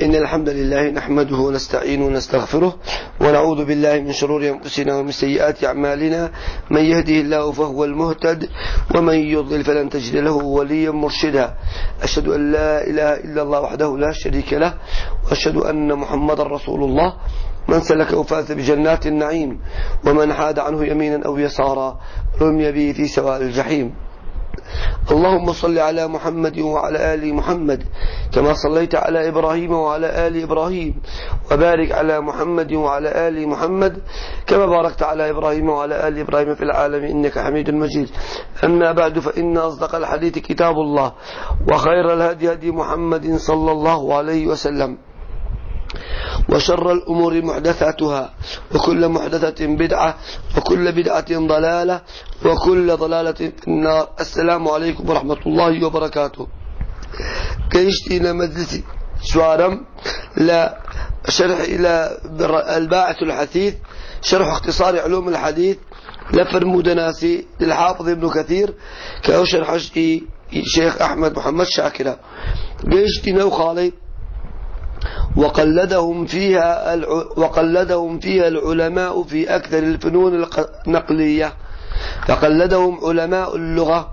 إن الحمد لله نحمده ونستعينه ونستغفره ونعوذ بالله من شرور أنفسنا ومن سيئات أعمالنا. من يهده الله فهو المهتد ومن يضلل فلن تجد له وليا مرشدا. أشهد أن لا إله إلا الله وحده لا شريك له وأشهد أن محمدا رسول الله. من سلك وفاز بجنات النعيم ومن حاد عنه يمينا أو يسارا رمي به في سواء الجحيم. اللهم صل على محمد وعلى آل محمد كما صليت على إبراهيم وعلى آل إبراهيم وبارك على محمد وعلى آل محمد كما باركت على إبراهيم وعلى آل إبراهيم في العالم إنك حميد مجيد. أما بعد فإن أصدق الحديث كتاب الله وخير الهدي هدي محمد صلى الله عليه وسلم. وشر الأمور محدثاتها وكل محدثة بدعة وكل بدعة ضلالة وكل ضلالة النار. السلام عليكم ورحمة الله وبركاته. كيشتي إلى مجلسي سوارم لا شرح إلى الباعث الحثيث شرح اختصار علوم الحديث لفر مدناسي للحافظ ابن كثير كأشرح شيخ أحمد محمد شاكرة قيشتي نو خالي وقلدهم فيها وقلدهم فيها العلماء في أكثر الفنون النقلية. فقلدهم علماء اللغة.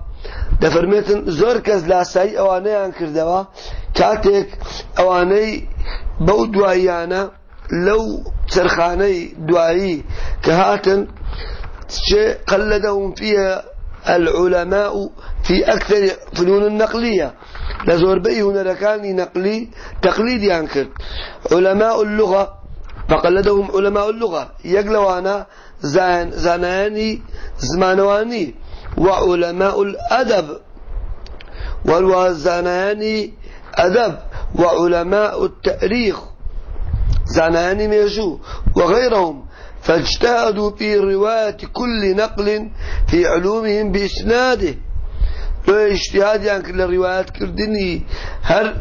دفرميتن زور كز لاساي اواني عن كردوا كاتك اواني بو دوايانا لو سرخاني دوائي كهاتن قلدهم فيها العلماء في أكثر فنون النقلية. لزور بي هنا لكان نقلي تقليدي أنكر علماء اللغة فقلدهم علماء اللغة يقلوانا زان زاناني زمانواني وعلماء الأدب. والوزاناني أدب وعلماء التأريخ. زاناني ميشو وغيرهم فاجتهدوا في رواية كل نقل في علومهم بإسناده. لو اجتهاد يعني كل الروايات كردني هر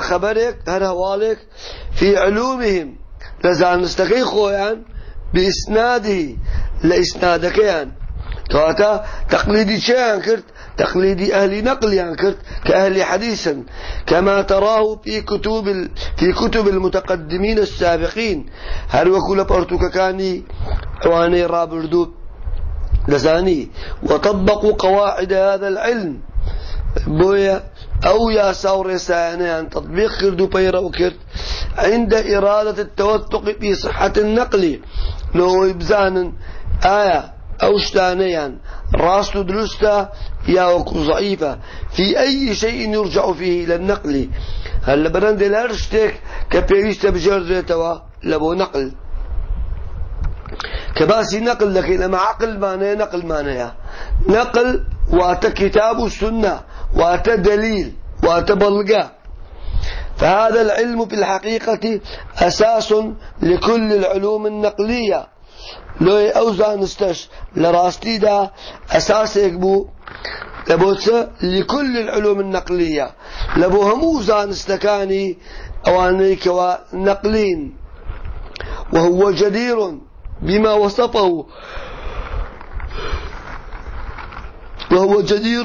خبرك هر هوالك في علومهم لزان استقي خويان بإسناده لإسنادك يعني كواتا تقليدي شيئا كرت تقليدي أهل نقل يعني كرت كأهل حديثا كما تراه في كتب. في كتب المتقدمين السابقين هل وكل برتوك كاني واني رابردو لساني. وطبقوا قواعد هذا العلم. بويا أو يا سور عن تطبيق كردو بيرا وكرت. عند إرادة التوثق في صحة النقل. لو إبزان آية أو شتانيا راس درستا يا وكو ضعيفة. في أي شيء يرجع فيه إلى النقل؟ هل برند الأرشتك كبيريست بجردتوا لبو نقل. كباسي نقل لك لما عقل معناه نقل معناه نقل وات كتاب السنة وات دليل وات بلغة. فهذا العلم في الحقيقة أساس لكل العلوم النقلية. لو أوزان استش لراستي دا أساس يكبو. لبوتس لكل العلوم النقلية. لبو همو زان استكاني أوانيك ونقلين. وهو جدير. بما وصفه. وهو جدير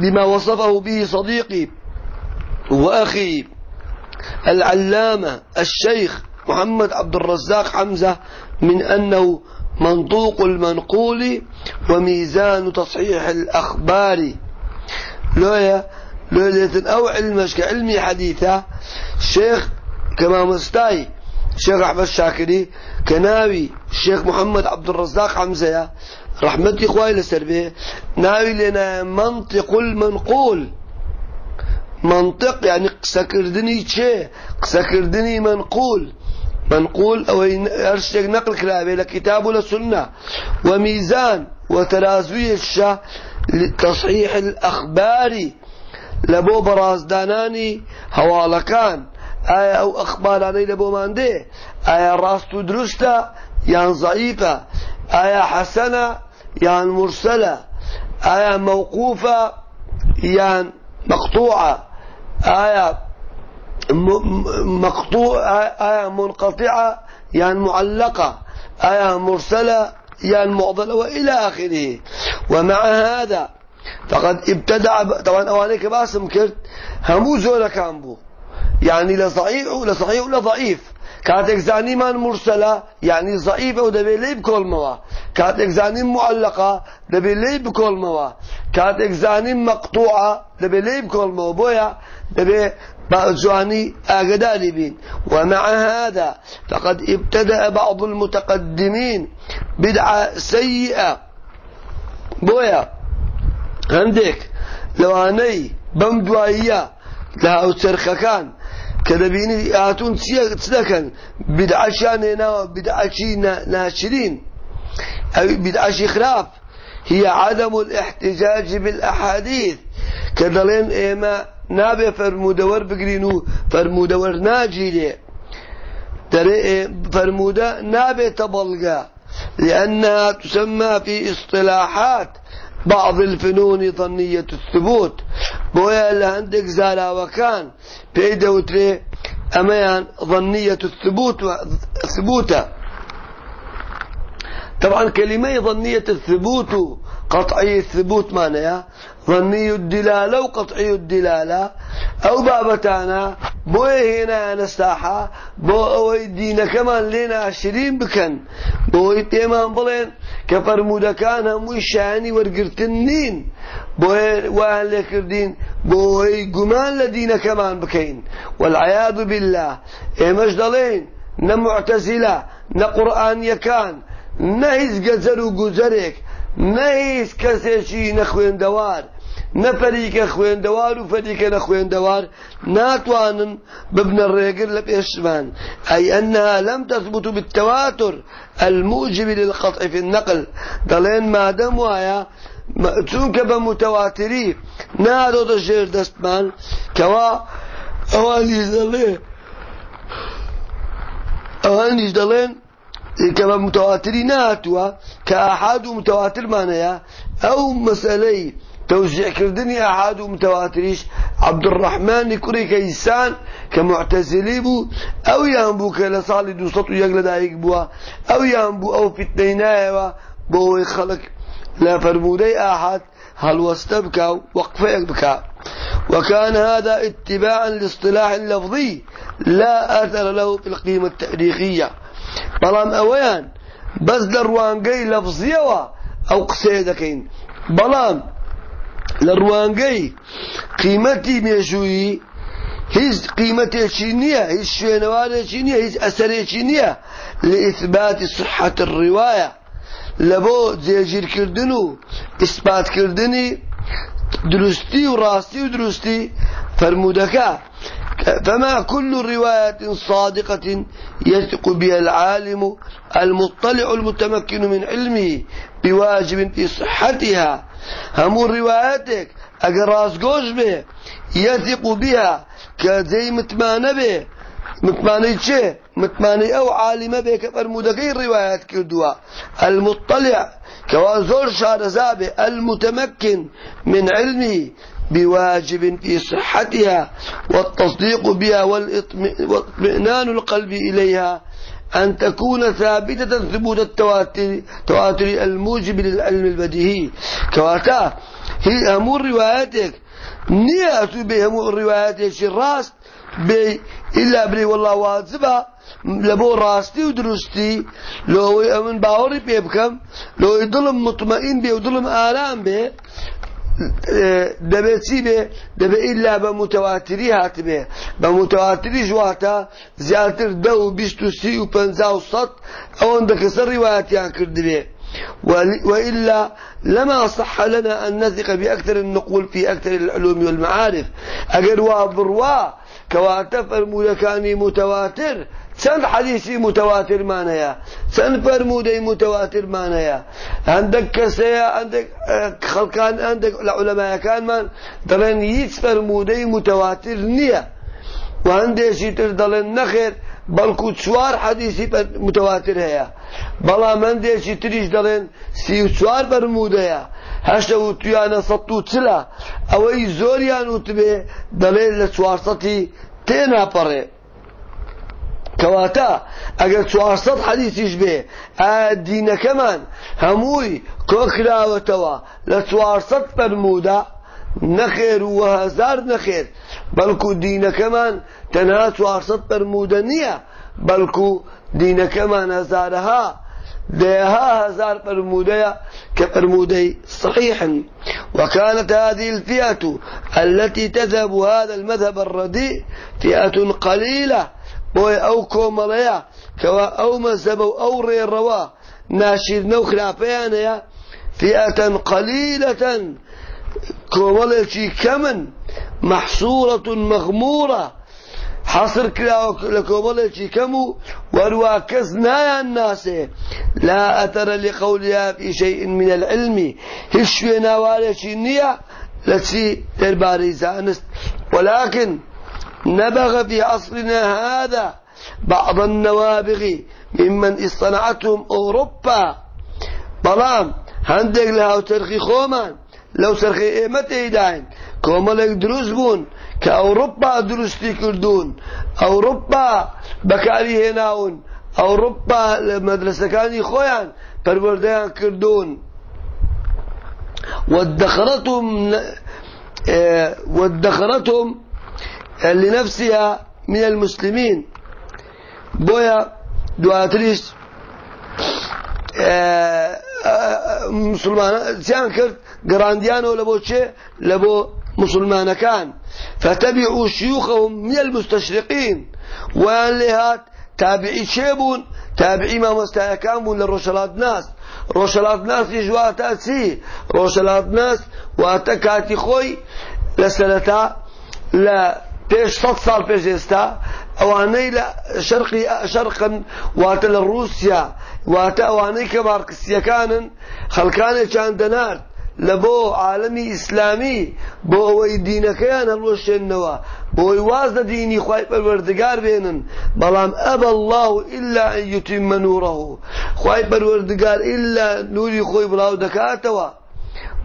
بما وصفه به صديقي وأخي العلامة الشيخ محمد عبد الرزاق حمزة من أنه منطوق المنقول وميزان تصحيح الأخبار. لويا لويا أو علمش كعلمي حديثة الشيخ كما مستاي الشيخ أحمد الشاكري كناوي الشيخ محمد عبد الرزاق حمزة رحمتي إخوائي لسربي ناوي لنا منطق المنقول. منطق يعني قسكردني شيء قسكردني منقول. منقول أو أرشتك نقل كلابي لكتاب ولا سنة. وميزان وترازوي الشا لتصحيح الأخبار. لبو برازداناني هوالكان آية أو أخباراني لبو ماندي. آية راستو درستا. يعني ضعيفة آية حسنة يعني مرسلة آية موقوفة يعني مقطوعة آية مقطوع آية منقطعة يعني معلقة آية مرسلة يعني معضلة وإلى آخره. ومع هذا فقد ابتدع طبعا أوانيك باسم كرت همو زورة كان بو يعني لصحيح لصحيح لضعيف كاتك زاني من مرسلة يعني ضعيفة ودبي لي بكل موا كاتك زاني معلقة دبي لي بكل موا كاتك زاني مقطوعة دبي لي بكل موا بويا دبي بأجواني أقداني بين ومع هذا فقد ابتدأ بعض المتقدمين بدعة سيئة. بويا عندك لو أني بمدوائية لها كان كذا بيني آتون تسلكن بدعشان هنا بدعشي ناشرين. أو بدعشي خلاف هي عدم الاحتجاج بالأحاديث. كذلين إيما نابي فرمودور بقرينو فرمودور ناجي لي فرمودة نابي تبلغا. لأنها تسمى في اصطلاحات بعض الفنون ظنية الثبوت. بويا اللي عندك زالا وكان. بيدا وتري أميان ظنية الثبوت ثبوتا. طبعا كلمة ظنية الثبوت قطعي الثبوت معناها. ظني الدلالة وقطعي الدلالة أو بابتانا بوي هنا نستاحا بو أوي دينا كمان لنا عشرين بكن. بوي تيمان بلين كفرمودا كان هموي شاني ورقرتنين بوي وان لكردين بوي قمان لدينا كمان بكين. والعياذ بالله إيمش دلين نمعتزلة نقرآن يكان. نهيز قزر وقزرك نهيز كسيشي نخوين دوار. نفريك خوين دوار وفريك نخوين دوار ناتوان بابن الرجل لبيشمان أي أنها لم تثبت بالتواتر الموجب للقطع في النقل. دلين ما دم ويا چونك بمتواتري نادو تجير دستمان كوا أواني دلين أواني دلين كما متواتري ناتوا كأحد متواتر معناها أو مسألة توزيع كردني أحد متواتريش عبد الرحمن كوري كيسان كمعتزلي بو أو ينبو كلصالي دو سطو يقل دايق أو ينبو أو فتنينايوا بو خلق لا فرمودي أحد هل واستبكى وقفه بكى وكان هذا اتباعا لاصطلاح لفظي لا أثر له في القيمة التاريخية. بەڵام ئەوەیان بەس لە ڕوانگەی لەفزیەوە ئەو قسەیە دەکەین. بەڵام لە ڕوانگەی قیمەتی مێژووی هیچ قیمەتێکی نییە هیچ شوێنەوانێکی نییە هیچ ئەسەرێکی نییە لە ئیثباتی سححەت ڕیواە لە بۆ جێژیرکردن و ئیسپاتکردنی دروستی و ڕاستی و دروستی فەرمودەکە فما كل رواية صادقة يثق بها العالم المطلع المتمكن من علمه بواجب في صحتها. هم رواياتك اگر راسگوش به يثق بها كزي متمانة به متمانة چه متمانة أو عالمة به كفرمودكي الروايات كردوا المطلع كوازور شارزابه المتمكن من علمه. بواجب في صحتها والتصديق بها واطمئنان القلب إليها أن تكون ثابتة ثبوت التواتر تواتر الموجب للعلم البديهي. كواتا هي أمور رواياتك نية بهم رواياتك الراس بي إلا بلي والله واجبة. لبو راستي ودرستي. لو من باوري بيبكم. لو يضلم مطمئن بي وضلم آلام بي. دەبێت چی بێ دەبێت ئیلا بە هات بێ بە متەواتری ژواتە زیاتر دە و بیست و سی و پەنج و وإلا لما صح لنا أن نثق بأكثر النقول في أكثر العلوم والمعارف. أجر وابروا كواتف الملكاني متواتر چەند حەدیسی متەواترمانەیە چەند فەرمودەی متەواترمانەیە. هەندێک کەسەیە هەندێک خەڵکان هەندێک لە عولەمایەکانمان دەڵێن هیچ فەرمودەی متەواتر نییە. و هەندێکی تر دەڵێن نەخێر بەڵکو چوار حەدیسی متەواتر هەیە. بەڵام هەندێکی تریش دەڵێن سی و چوار بەرمودەیە. هەشتە و تویانە سەد و چلە. ئەوەی زۆریان وتبێ دەڵێن لە چوارسەتی تێناپەڕێ. كواتا. اگر چوارسەد حەدیثیش بێ دینەکەمان هەمووی کۆکراوەتەوە لە چوارسەد فەرمودا نەخێر و هەزار نەخێر. بەڵکو دینەکەمان تەنها چوارسەد پەرمودە نییە بەڵکو دینەکەمان هەزارەها ديها هزار برمودية كبرمودي صحيحا وكانت هذه الفئة التي تذهب هذا المذهب الرديء فئة قليلة. أو كوماليا كوا أو مذهب أو روا ناشر نو خلافيان فئة قليلة كوماليا كمن محصورة مغمورة حصر كلا لكوبلتي كمو ورواكزنا الناس لا أثر لقولها في شيء من العلم هشونا والشي النية لتي ترباري زانست. ولكن نبغ في عصرنا هذا بعض النوابغ ممن اصطنعتهم أوروبا. بلام هندق لها وترخي خومان لو ترخي إيمتي داين. كومالك دروز بون كأوروبا درستي كردون أوروبا بكاري هناون أوروبا مدرسة كاني خويان پرورديان كردون وادخرتهم آه، وادخرتهم لنفسها من المسلمين. بويا دواتريش آه، مسلمان سيان كرد قرانديانو لبو چه لبو مسلمان كان فتبعوا شيوخهم من المستشرقين. وان لهات تابعي شيبون تابعي ما مستهكان بون للرشلات ناس. رشلات ناس يجواتا سي. رشلات ناس واتا كاتي خوي. لسنتا لا پێش سە ساڵ پێش ئێستا ئەوانەی لە شەرقی شەرقن واتە لە رووسیا واتە ئەوانەی کە مارکسیەکانن خەڵکانێکیان دەنات لە بۆ عالەمی ئیسلامی بۆ ئەوەی دینەکەیان هەڵوەشێننەوە بۆی واز لە دینی خی پەروەردگار بێنن. بەڵام ئەبە الله إلا یوتی منورەه خی پەروەردگار ئللا نوری خۆی بڵاو دەکاتەوە.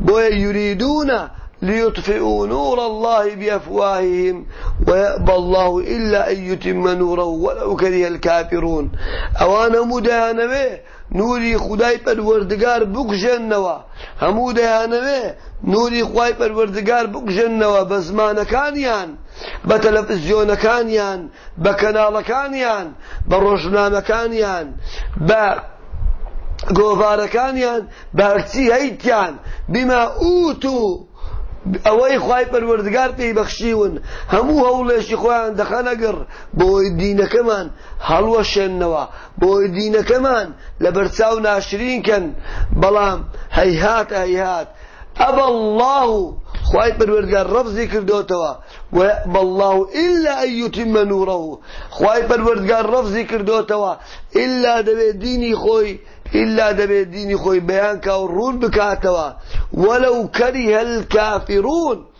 بۆیە یوریدونە ليطفئوا نور الله بأفواههم ويأبى الله إلا أن يتم نوره ولو كره الكافرون. أوانا مدانة نوری خدای پروردگار بکشنەوە هەموو دەیانەوێ نوری خی پەروەردگار بکشنەوە بە زمانەکانیان بە تەلەڤزیۆنەکانیان بە کەناڵەکانیان بە ڕۆژنامەکانیان بە گۆڤارەکانیان بە هەرچی هەیتیان. بما و ئەوەی خی پەروەردگار پێی بەخشیون هەموو هەوڵێشی خۆیان دەخەنەگەڕ بۆی دینەکەمان هەڵوەشێننەوە بۆی دینەکەمان لە بەرچاو ناشرینکەن. بەڵام هەیهات هەیهات. ئەبە الله خی پەروەردگار ڕەبزی کردوتەوە. والله إلا أن يتم نوره خواهي پروردگار رفضي کردوتەوە. إلا دەبێ دینی خۆی إلا دبي ديني خوي بيانك ورون بكاتوا. ولو كره الكافرون.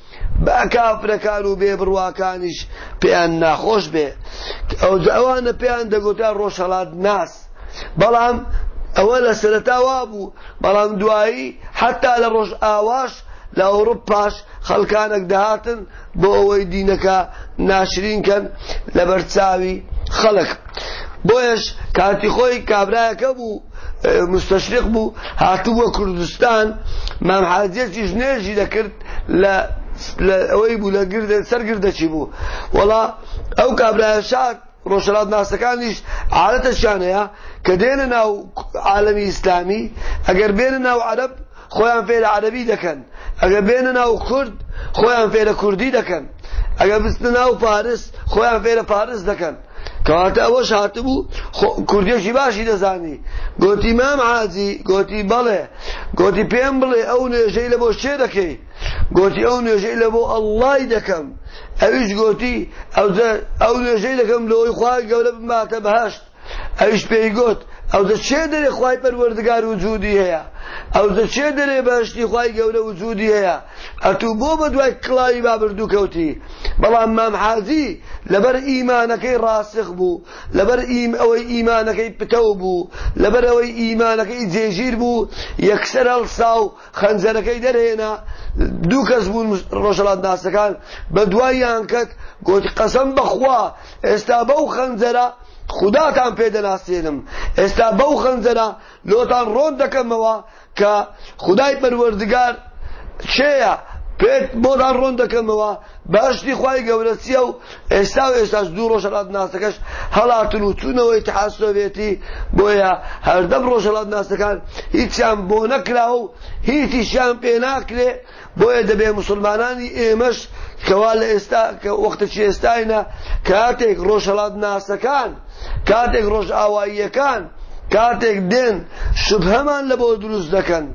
با کافرەکان و بێ بڕواکانیش پێیان ناخۆش بێ ئەو ئەوانە پێیان دەگوتیان ڕۆژهڵات ناس بەڵام ئەوە لە سەرتاوا بوو بەڵام دوایی حتا لە ڕۆژ ئاواش لە ئەوروپاش خەڵکانێک دەهاتن بۆ ئەوەی دینەکە ناشرینکەن لە بەرچاوی خەڵک بۆیش کاتی خۆی کابراەکە بوو مستشرق بو هاتووە کوردستان. مام حاجێکی ژنێژی دەکرد لە ئەوەی بوو لە گردە سەرگردەچی بوو. وڵا ئەو کابرایە شات ڕۆژەڵات ناسەکانیش عادەتەشانەیە کە دێنە ناو عالەمی ئیسلامی ئەگەر بێنە ناو عەرب خۆیان فێرە عەربی دەکەن. ئەگەر بێنە ناو کورد خۆیان فێرە کوردی دەکەن. ئەگەر بستە ناو پارس خۆیان فێرە پارس دەکەن. کەواتە ئەوەش هاتبوو کوردێکی باشی دەزانی. گوتی مام عازی گوتی بەڵێ گوتی پێم بڵێ ئەو نوێژەی لە بۆ چێ دەکەی؟ گوتی ئەو نوێژەی لە بۆ ئەڵڵای دەکەم. ئەویش گوتی ئەو نوێژەی دەکەم لەوەی خوای گەورە بماتە بەهشت. ئەویش پێی گوت ئەو دە چێ دەرێ خوای پەروەردگار وجودی هەیە؟ ئەو دە چێ دەرێ بەهشتی خوای گەورە وجودی هەیە؟ ئەتوو بۆ بە دوای کڵاوی بابردوو کەوتی. بەڵام مام حازی لەبەر ئیمانەکەی ڕاسخ بوو لەبەر ئەوەی ئیمانەکەی پتەو بوو لەبەر ئەوەی ئیمانەکەی جێژیر بوو یەکسەر هەڵسا و خەنجەرەکەی دەرهێنا. دوو کەس بوون ڕۆژەڵات ناسەکان. بە دواییان کەت گوتی قەسەم بەخوا ئێستا بەو خەنجەرە خوداتان پێ دەناسێنم. ئێستا بەو خەنجەرە لۆتان ڕۆن دەکەمەوە کە خدای پەروەردگار چێە؟ پێت بۆدان ڕۆن دەکەمەوە؟ باشتی خی گەورە چیە و ئێستا و ئێستاش دوو ڕۆژەڵات ناسەکەش هەڵاتن و چوونەوەی تحاسۆڤێتی بۆیە هەردەم ڕۆژەڵات ناسەکان هیچیان بۆ نەکرا و هیچیشیان پێ ناکرێ بۆیە دەبێ مسلمانانی ئێمەش کەوا لە ئێستا وەختەی ئێستاینە کاتێک ڕۆژهڵات ناسەکان کاتێک ڕۆژ ئاواییەکان کاتێک دێن شبهەمان لە بۆ دروست دەکەن.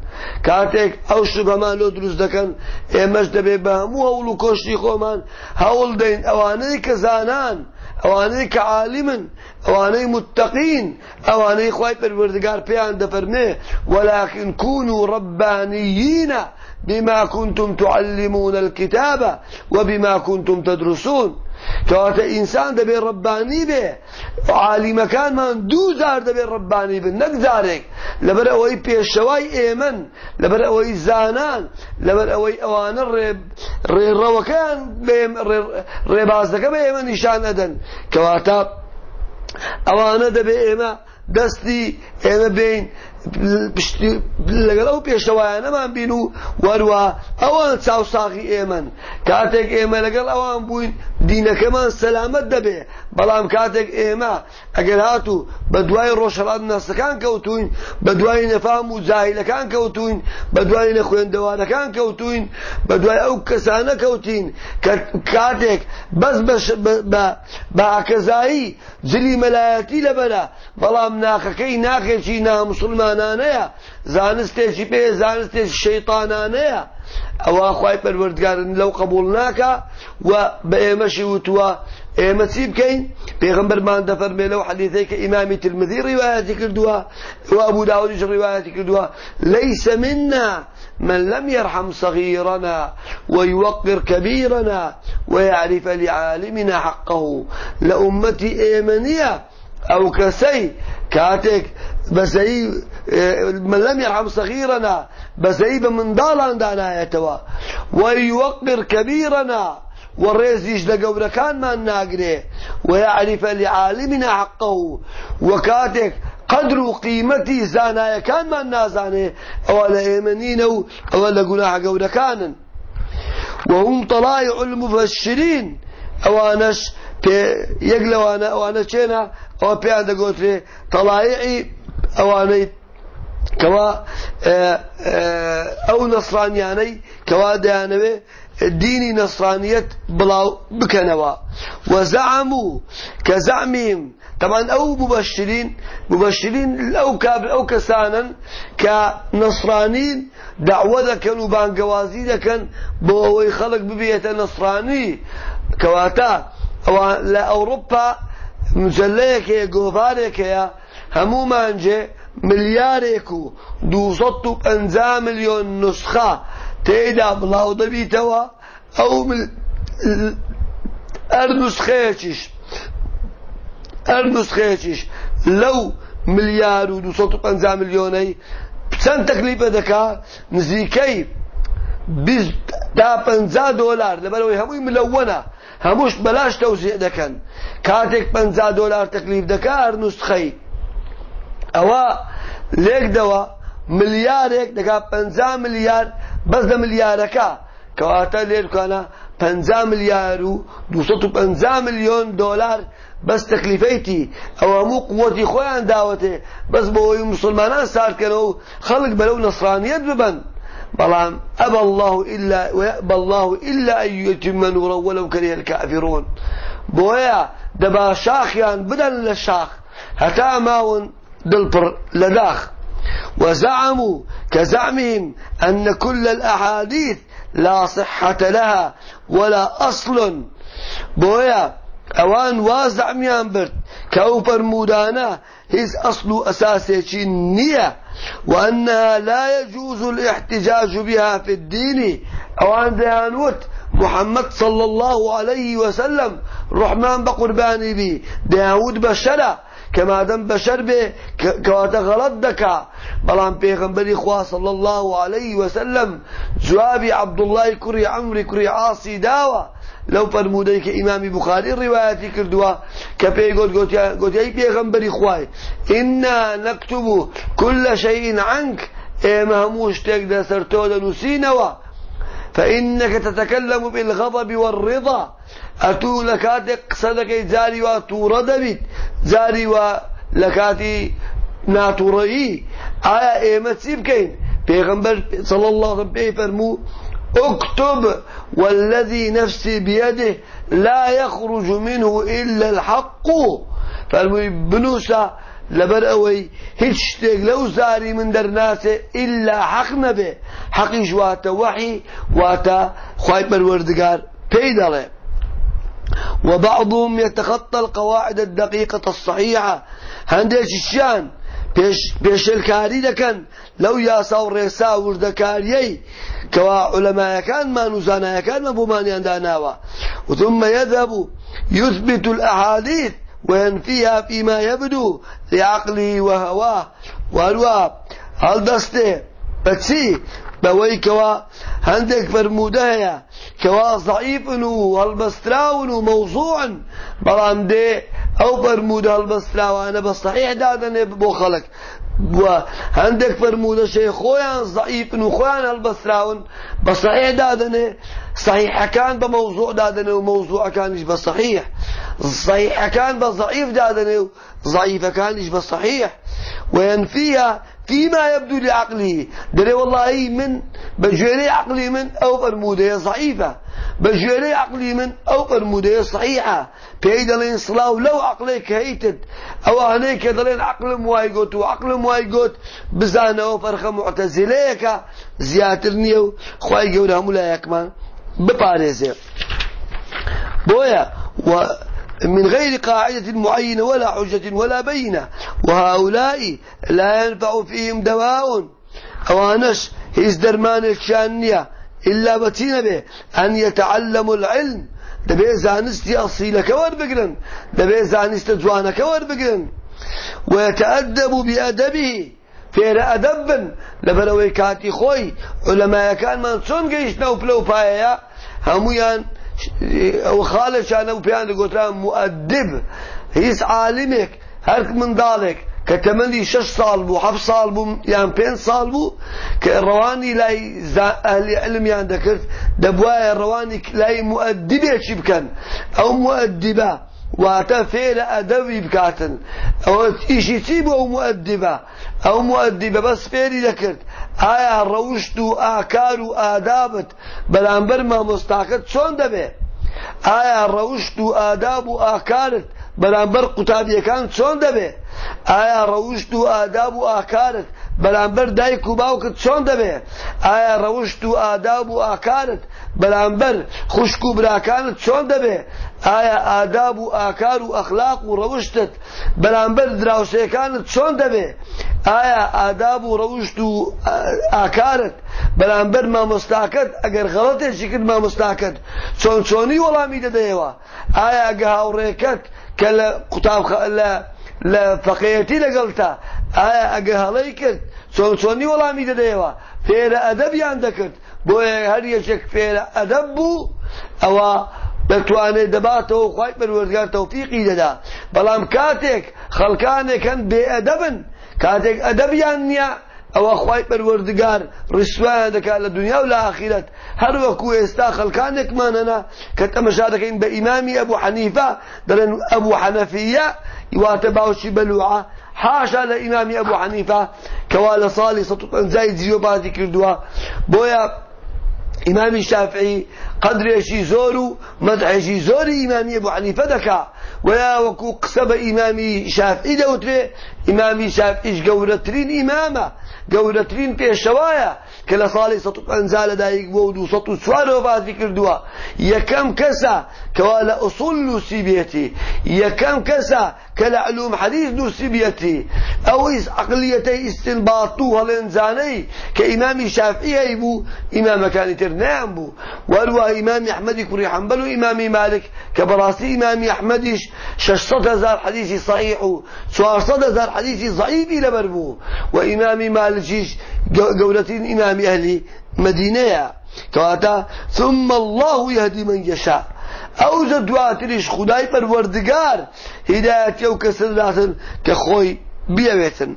کاتێک ئەو شبهەمان لۆ دروست دەکەن ئێمەش دەبێ بە هەموو هەوڵ و کۆشتی خۆمان هەوڵ دەین. ئەوانەی کە زانان ئەوانەی کە عالمن ئەوانەی متقین ئەوانەی خی پەروەردگار پێیان دەفەرمێ ولكن كونوا ربانيين بما كنتم تعلمون الكتاب وبما كنتم تدرسون. کەواتە ئینسان دەبێ ڕبانی بێ عالیمەکانمان دوو جار دەبێ ڕبانی بن نەک جارێک لەبەر ئەوەی پێشەوای ئێمن لەبەر ئەوەی زانان لەبەر ئەوەی ئەوانە ڕێڕەوەکان ڕێبازەکە بە ئێمە نیشان ئەدەن کەواتە ئەوانە دەبێ ئێمە دەستی ئێمە بین لەگەڵ ئەو پێشەوایانەمان بین و وەروە ئەوان چاوساغی ئێمن کاتێک ئێمە لەگەڵ ئەوان بووین دینەکەمان سەلامەت دەبێ. بەڵام کاتێک ئێمە ئەگەر هاتو بە دوای ڕۆژهڵات نەسەکان کەوتوین بە دوای نەفام و جاهیلەکان کەوتوین بە دوای نە خوێندەوارەکان کەوتوین بە دوای ئەو کەسانە کەوتین کە کاتێک بەس بە ئاکەزایی جلی مەلایەتی لەبەرە. بەڵام ناخەکەی ناخێکی نامسلمانانەیە زانستێکی پێ زانستێکی شەیطانانەیە ئەوە خی پەروەردگارن لەو قبول ناکە و بە ئێمەشی وتووە ئێمە چی بکەین؟ پێغمبەرمان دەفەرمێ لەو حەدیثەی کە ئیمامی ترمذی ڕیواەتی کردووە و ئەبوو داودیش ڕیواەتی کردووە. ليس منا من لم يرحم صغيرنا ويوقر كبيرنا ويعرف لعالمنا حقه. لأمتي إيمانية أو كسي كاتك بەزەی من لم يرحم صغيرنا بەزەی بە منداڵان دانایەتەوە ويوقر كبيرنا. والريزيش لقوركان ناقري ويعرف لعالمنا حقه. وكاتك قدر وقيمتي زانايا كان ما نازاني أولا إيمانين أولا قناح قوركان وهم طلائع المبشرين أوانش يقلوا أنا أوانا شينا. أو بيان دقوتري طلائعي. ئەوانەی کەوا ئەو نەسرانیانەی کەوا دەیانەوێ دینی نەسرانیەت بڵاو بکەنەوە. وەزعموا كزعمهم طبعا ئەو مبشرين مبشرين ئەو کابر ئەو کەسانن کە نەسرانین دعوە دەکەن و بانگەوازی دەکەن بۆ ئەوەی خەڵک ببێتە نەسرانی کەواتە. لە ئەوروپا مجلەیەکەیە گۆڤارێکەیە هەمومان جێ ملیارێک و دووسەد و پەنجا ملیۆن نسخە تێدا بڵاو دەبیتەوە ئەو ئەر نسخەیەکیش ئەر نسخەیەکیش لەو ملیار و دووسەد و پەنجا ملیۆنەی چەند تەکلیفە دەکا؟ نزیکەی تا پەنجا دۆلار لەبەرەوەی هەمووی ملەوەنە هەمووش بەلاش تەوزیع دەکەن. کاتێک پەنجا دۆلار تەکلیف دەکا هەر نسخەی ئەوە لێک دەوە ملیارێک دەکا پ ملیار بەس لە ملیارەکە کەواتە لێرکانە پ ملیار و 250 میلیۆن دلار بەس تەکلیفەیتی ئەوە هەموو قوتی خۆیان داوەتێ بەس بۆەوەی مسلمانان ساردکەنەوە و خەڵک بەرەو نەسرانیت ببن. بەڵام ئەبە الله إلا ويأبى الله إلا أن يتم نوره ولو كره الكافرون. بۆیە دەبا شاخیان بدەن لە شاخ هەتا ماون دلبر لداخ. وزعموا كزعمهم أن كل الأحاديث لا صحة لها ولا أصل. بويا أوان وازع ميان برد. كأوبر مودانا هز أصل أساسي نية. وأنها لا يجوز الاحتجاج بها في الدين. أوان ديانوت محمد صلى الله عليه وسلم رحمن بقرباني بي داود بشرة. كما دم بشر به كواتا غلط دكا بلان پیغمبري خوا صلى الله عليه وسلم جوابي عبد الله كري عمري كري عاصي داوا لو فرمودي كإمام بخاري رواياتي كردوا كبي قلت قلت أي پیغمبري خواي إنا نكتب كل شيء عنك. إما هموش تقدر سرتو نسينوا فإنك تتكلم بالغضب والرضا أتو لكاتك صدق جاري وتورد بيت جاري ولكاتي ناتوري. آية إيمة سيبكين. بيغمبر صلى الله عليه وسلم فرمو اكتب والذي نفسي بيده لا يخرج منه إلا الحق. فرمو بنوسا لبر اوي هیچ شتێک لەو زاری من دەرناسێ إلا حق نەبێ حەقیش واتە وحی واتە خوای پەروەردگار پێی دەڵێ وبعضهم يتخطى القواعد الدقيقة الصحيحة. هندش الشان يا صور ريسا وردكاريي كوا علماء كان ما نزانا كان ما بماني عندنا وثم يذهب يثبت الأحاديث وينفيها فيما يبدو لعقله وهواه. والوا هل دسته بتسي. بەوەی کەوا هەندێک فرموودە هەیە کەوا ضعیفن و هەڵبەستراون و مەوزوعن بەڵام دێ ئەو فرموودە هەڵبەستراوانە بە صحیح دادەنێ بۆ خەڵک. بووە هەندێک فرموودەشەی خۆیان ضعیفن و خۆیان هەڵبەستراون بە صحیح دادەنێ صحیحەکان بە مەوزوع دادەنێ و مەوزوعەکانیش بە صحیح صحیحەکان بە ضعیف دادەنێ و ضعیفەکانیش بە صحیح وينفيها فيما يبدو لعقله. دري والله من بجوري عقلي من أو فرمودية ضعيفة. بجوري عقلي من أو فرمودية صحيحة بيد لين صلاة لو عقلك هيتد أو هنيك دلين عقل موايقوت وعقل موايقوت بزانه وفرخ معتزليك زياترنيو خواهي قولها ملايك ما بباريزي بويا و من غير قاعدة معينة ولا حجة ولا بينة وهؤلاء لا ينفع فيهم دواء. أوانش هيز درمان الشانية إلا بتين به أن يتعلموا العلم. دبي زانستي أصيل كور بقرن. دبي زانست جوانا كور بقرن. ويتأدب بأدبه. فير أدبا لبلوي كاتي خوي. علماء كان من صن قيشنا وفلو بايا هميان أو خالش أنا وبيان قلت مؤدب. هيس عالمك. هرك من ذلك كتمني شش صال بو حف صال بو يعني بين صال بو كرواني لاي أهل علم يعني ذكرت دبواي الرواني لاي مؤدبه شبكن أو مؤدبه واتا فعل ادبي بكاتن أو اشي تيبو أو مؤدبه؟ أو مؤدبه بس فعلي ذكرت آیا روشت و آکار و آدابت بلانبر ما مستاقت چون دبه؟ آیا روشت و و بلانبر قطابیەکان چۆن دەبێ؟ ئایا ڕەوشت و ئاداب و ئاکارت بەرامبەر دایک و باوکت چۆن دەبێ؟ ئایا ڕەوشت و ئاداب و ئاکارت بەرامبەر خوشک و براکانت چۆن دەبێ؟ ئایا ئاداب و ئاکار و ئەخلاق و ڕەوشتت بەرامبەر دراوسەکانت چۆن دەبێ؟ ئایا ئاداب و ڕەوشت و ئاکارت بەرامبەر مامۆستاکەت ئەگەر غەڵەتێکی کرد مامۆستاکەت چۆن چۆنی وەڵامی دەدەیەوە؟ ئایا ئەگە هاوڕێکەت کە لە قوتاب لە لە فەقەیەتی لەگەڵتا ئایا ئەگە هەڵەی کرد؟ چۆن چۆنی وەڵامی دەدەیەوە؟ فێرە ئەدەبیان دەکرد. بۆیە هەر یەکێک فێرە ئەدەب بوو ئەوە دەتوانێت دەباتەوە خی پەروەردگار تەوفیقی دەدا. بەڵام کاتێک خەڵکانێکەن بێ ئەدەبن کاتێک ئەدەبیان نییە ئەوە خی پەروەردگار ڕسویان دەکات لە دنیا و لە ئاخیرەت هەر وەکو ئێستا خەڵکانێکمانەنا کە تەمەشا دەکەین بە ئیمامی ئەبوو حەنیفە دەڵێن ئەبوو حەنەفیە واتە باوشی بەلوعە حاشا لە ئیمامی ئەبوو حەنیفە کەوا لە ساڵی سەد و پەنجای جیۆ بازی کردووە. بۆیە إمام الشافعي قدرشي زورو مدحشي زوري إمامي أبو حنيفة دكا ولا وكو قسم إمامي شافعي دوتري إمامي شافعيش قولترين إمامة قولترين بيشوايا كلا صالي سطو أنزال دايق بودو سطو سوار وفاتي كردوا يكم كسا كوالا أصول نسيبيتي. يكم كسا كلا علوم حديث نسيبيتي. أو إس عقليتي استنباطو هالإنزاني كإمام شافعي يبو إمام كان ترنام بو. والوا إمام أحمد كري حنبل وإمام مالك كبراسي إمام أحمدش ششصد هزار حديثي صحيح وشوارصد هزار حديثي ضعيف إلى بربو. وإمام مالكش گەورەترین ئیمامی ئەهلی مەدینە. کەواتە ثم الله يهدي من يشاء. ئەو دواتریش خودای پەروەردگار. هیدایەتی ئەو کەسە دەداتن کە خۆی بیەوێتن.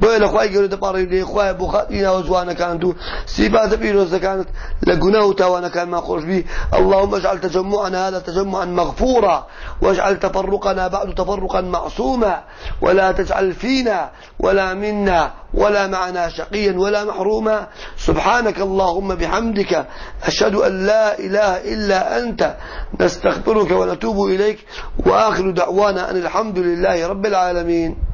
بۆیە لە خخوای گەورە دەپاڕێینەوە خوای بۆ خاتری ناوە جوانەکانت و سیفاتە پیرۆزەکانت لە گوناه و تاوانەکانمان خۆشببی اللهم اجعل تجمعنا هذا تجمعا مغفورا واجعل تفرقنا بعد تفرقا معصوما. ولا تجعل فينا ولا منا ولا معنا شقيا ولا محروما. سبحانك اللهم بحمدك أشهد أن لا إله إلا أنت. نستغفرك ونتوب إليك. وآخر دعوانا أن الحمد لله رب العالمين.